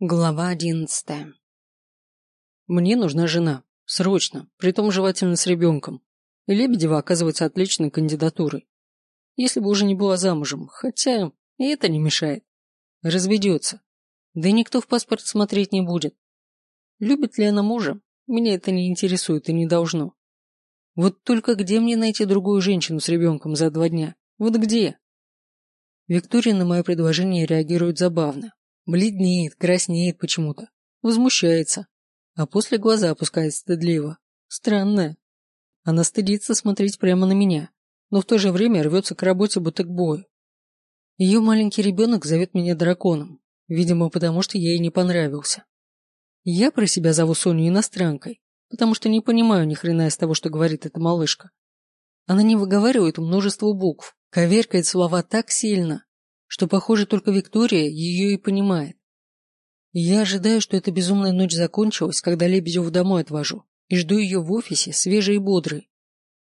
Глава одиннадцатая. Мне нужна жена. Срочно. Притом желательно с ребенком. И Лебедева оказывается отличной кандидатурой. Если бы уже не была замужем. Хотя и это не мешает. Разведется. Да и никто в паспорт смотреть не будет. Любит ли она мужа? Меня это не интересует и не должно. Вот только где мне найти другую женщину с ребенком за два дня? Вот где? Виктория на мое предложение реагирует забавно. Бледнеет, краснеет почему-то, возмущается, а после глаза опускает стыдливо. Странная. Она стыдится смотреть прямо на меня, но в то же время рвется к работе, будто к бою. Ее маленький ребенок зовет меня драконом, видимо, потому что я ей не понравился. Я про себя зову Соню иностранкой, потому что не понимаю ни хрена из того, что говорит эта малышка. Она не выговаривает множество букв, коверкает слова так сильно, что, похоже, только Виктория ее и понимает. Я ожидаю, что эта безумная ночь закончилась, когда Лебедеву домой отвожу, и жду ее в офисе, свежей и бодрой.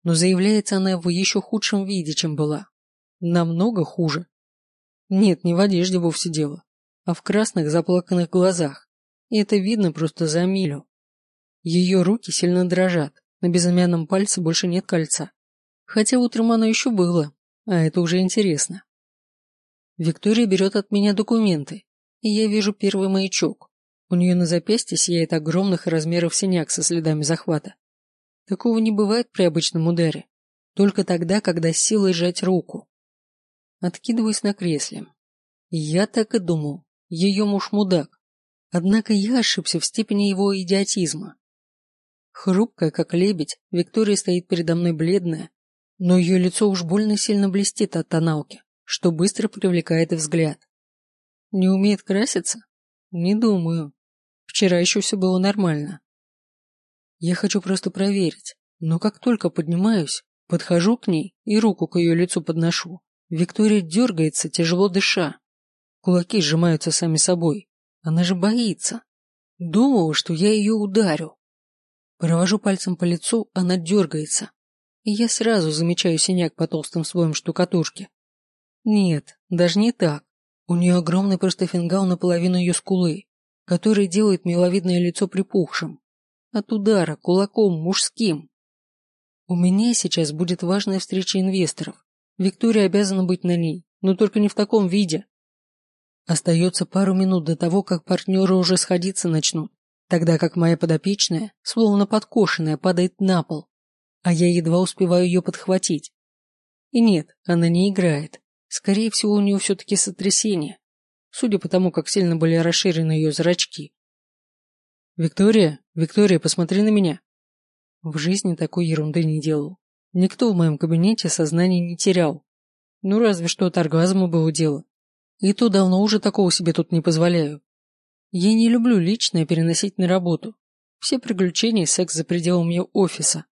Но заявляется она в еще худшем виде, чем была. Намного хуже. Нет, не в одежде вовсе дело, а в красных заплаканных глазах. И это видно просто за милю. Ее руки сильно дрожат, на безымянном пальце больше нет кольца. Хотя утром оно еще было, а это уже интересно. Виктория берет от меня документы, и я вижу первый маячок. У нее на запястье сияет огромных размеров синяк со следами захвата. Такого не бывает при обычном ударе. Только тогда, когда силой сжать руку. Откидываюсь на кресле. Я так и думал. Ее муж мудак. Однако я ошибся в степени его идиотизма. Хрупкая, как лебедь, Виктория стоит передо мной бледная, но ее лицо уж больно сильно блестит от тоналки что быстро привлекает взгляд. Не умеет краситься? Не думаю. Вчера еще все было нормально. Я хочу просто проверить, но как только поднимаюсь, подхожу к ней и руку к ее лицу подношу. Виктория дергается, тяжело дыша. Кулаки сжимаются сами собой. Она же боится. Думала, что я ее ударю. Провожу пальцем по лицу, она дергается. И я сразу замечаю синяк по толстым слоям штукатурки. Нет, даже не так. У нее огромный просто фингал наполовину ее скулы, который делает миловидное лицо припухшим. От удара, кулаком, мужским. У меня сейчас будет важная встреча инвесторов. Виктория обязана быть на ней, но только не в таком виде. Остается пару минут до того, как партнеры уже сходиться начнут, тогда как моя подопечная, словно подкошенная, падает на пол, а я едва успеваю ее подхватить. И нет, она не играет. Скорее всего, у нее все-таки сотрясение, судя по тому, как сильно были расширены ее зрачки. «Виктория, Виктория, посмотри на меня!» В жизни такой ерунды не делал. Никто в моем кабинете сознание не терял. Ну, разве что от оргазма было дело. И то давно уже такого себе тут не позволяю. Я не люблю личное переносить на работу. Все приключения и секс за пределами офиса.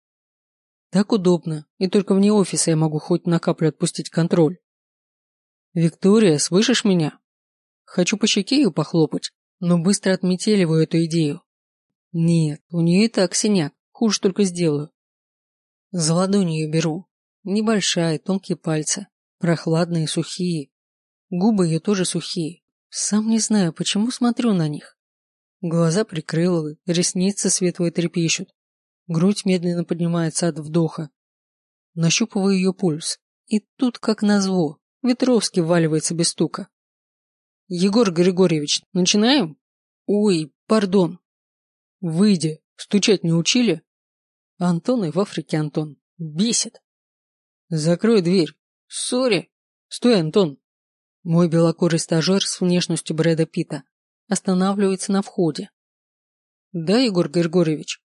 Так удобно, и только вне офиса я могу хоть на каплю отпустить контроль. «Виктория, слышишь меня?» Хочу по щеке ее похлопать, но быстро отметеливаю эту идею. Нет, у нее и так синяк, хуже только сделаю. За ладонь ее беру. Небольшая, тонкие пальцы, прохладные, сухие. Губы ее тоже сухие. Сам не знаю, почему смотрю на них. Глаза прикрыла, ресницы светлые трепещут. Грудь медленно поднимается от вдоха. Нащупываю ее пульс. И тут, как назло, Ветровский вваливается без стука. Егор Григорьевич, начинаем? Ой, пардон. Выйди, стучать не учили? Антон и в Африке Антон. Бесит. Закрой дверь. Сори. Стой, Антон. Мой белокурый стажер с внешностью Брэда Питта останавливается на входе. Да, Егор Григорьевич?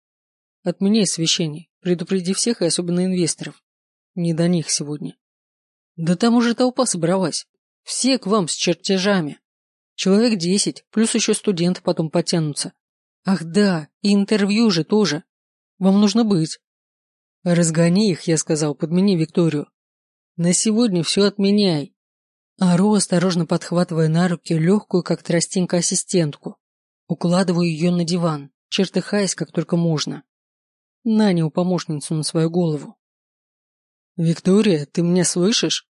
Отменяй освещение. Предупреди всех и особенно инвесторов. Не до них сегодня. Да там уже толпа собралась. Все к вам с чертежами. Человек десять, плюс еще студенты потом потянутся. Ах да, и интервью же тоже. Вам нужно быть. Разгони их, я сказал, подмени Викторию. На сегодня все отменяй. Ару, осторожно подхватывая на руки легкую, как тростинка, ассистентку. Укладываю ее на диван, чертыхаясь, как только можно. Нанял помощницу на свою голову. «Виктория, ты меня слышишь?»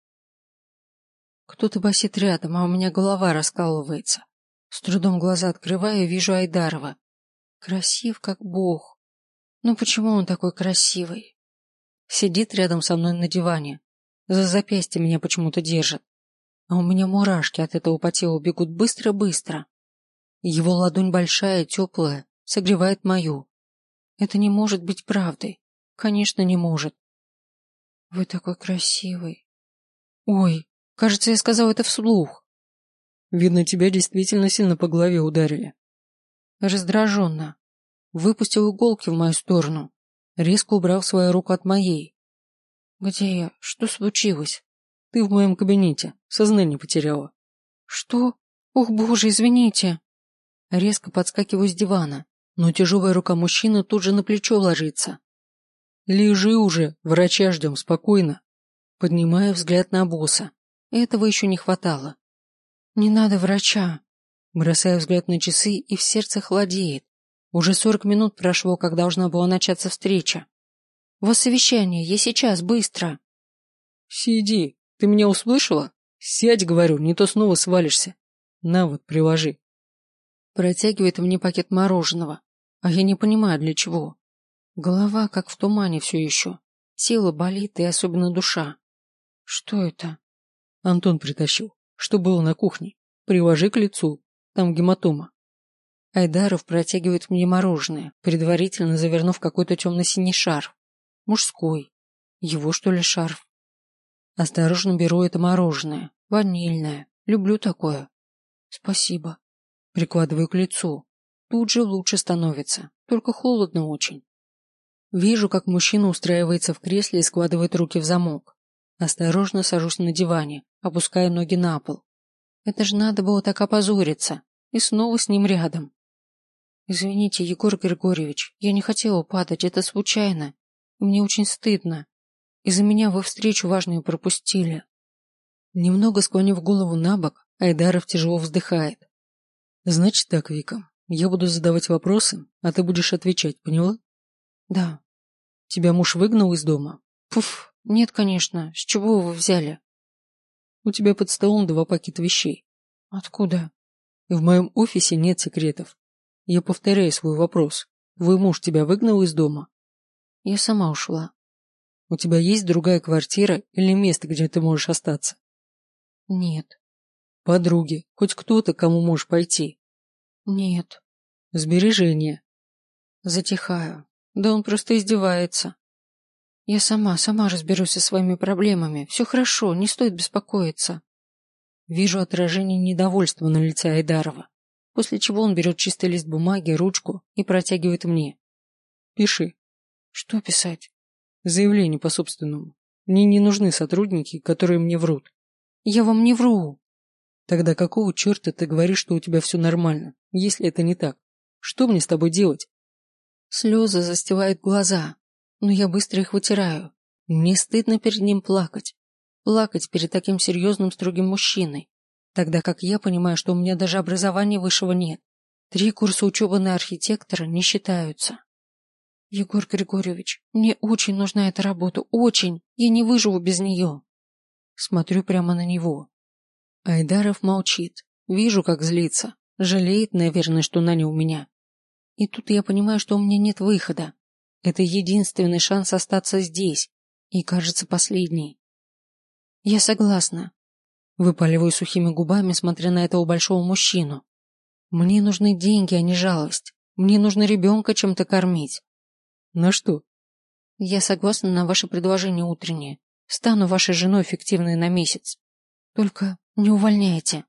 Кто-то басит рядом, а у меня голова раскалывается. С трудом глаза открываю и вижу Айдарова. Красив, как бог. Ну почему он такой красивый? Сидит рядом со мной на диване. За запястье меня почему-то держит. А у меня мурашки от этого по телу бегут быстро-быстро. Его ладонь большая, теплая, согревает мою. Это не может быть правдой. Конечно, не может. Вы такой красивый. Ой, кажется, я сказал это вслух. Видно, тебя действительно сильно по голове ударили. Раздраженно. Выпустил иголки в мою сторону. Резко убрал свою руку от моей. Где я? Что случилось? Ты в моем кабинете. Сознание потеряла. Что? Ох, боже, извините. Резко подскакиваю с дивана, но тяжелая рука мужчины тут же на плечо ложится. Лежи уже, врача ждем, спокойно. Поднимаю взгляд на босса. Этого еще не хватало. Не надо врача. Бросаю взгляд на часы, и в сердце холодеет. Уже сорок минут прошло, как должна была начаться встреча. «Вот совещание, я сейчас, быстро!» «Сиди, ты меня услышала? Сядь, говорю, не то снова свалишься. На вот, приложи». Протягивает мне пакет мороженого, а я не понимаю, для чего. Голова как в тумане все еще. Тело болит, и особенно душа. Что это? Антон притащил. Что было на кухне? Приложи к лицу. Там гематома. Айдаров протягивает мне мороженое, предварительно завернув какой-то темно-синий шарф. Мужской. Его, что ли, шарф? Осторожно беру это мороженое. Ванильное. Люблю такое. Спасибо. Прикладываю к лицу. Тут же лучше становится. Только холодно очень. Вижу, как мужчина устраивается в кресле и складывает руки в замок. Осторожно сажусь на диване, опуская ноги на пол. Это же надо было так опозориться. И снова с ним рядом. Извините, Егор Григорьевич, я не хотела падать, это случайно. Мне очень стыдно. Из-за меня вы встречу важную пропустили. Немного склонив голову на бок, Айдаров тяжело вздыхает. Значит так, Вика, я буду задавать вопросы, а ты будешь отвечать, поняла? Да. Тебя муж выгнал из дома? Пуф, нет, конечно. С чего вы взяли? У тебя под столом два пакета вещей. Откуда? В моем офисе нет секретов. Я повторяю свой вопрос. Твой муж тебя выгнал из дома? Я сама ушла. У тебя есть другая квартира или место, где ты можешь остаться? Нет. Подруги, хоть кто-то, кому можешь пойти? Нет. Сбережения. Затихаю. Да он просто издевается. Я сама, сама разберусь со своими проблемами. Все хорошо, не стоит беспокоиться. Вижу отражение недовольства на лице Айдарова после чего он берет чистый лист бумаги, ручку и протягивает мне. Пиши. Что писать? Заявление по собственному. Мне не нужны сотрудники, которые мне врут. Я вам не вру. Тогда какого черта ты говоришь, что у тебя все нормально, если это не так? Что мне с тобой делать? Слезы застилают глаза, но я быстро их вытираю. Мне стыдно перед ним плакать. Плакать перед таким серьезным строгим мужчиной тогда как я понимаю, что у меня даже образования высшего нет. Три курса учебы на архитектора не считаются. Егор Григорьевич, мне очень нужна эта работа, очень. Я не выживу без нее. Смотрю прямо на него. Айдаров молчит. Вижу, как злится. Жалеет, наверное, что нанял меня. И тут я понимаю, что у меня нет выхода. Это единственный шанс остаться здесь. И, кажется, последний. Я согласна. Выпаливаю сухими губами, смотря на этого большого мужчину. Мне нужны деньги, а не жалость. Мне нужно ребенка чем-то кормить. На что? Я согласна на ваше предложение утреннее. Стану вашей женой фиктивной на месяц. Только не увольняйте.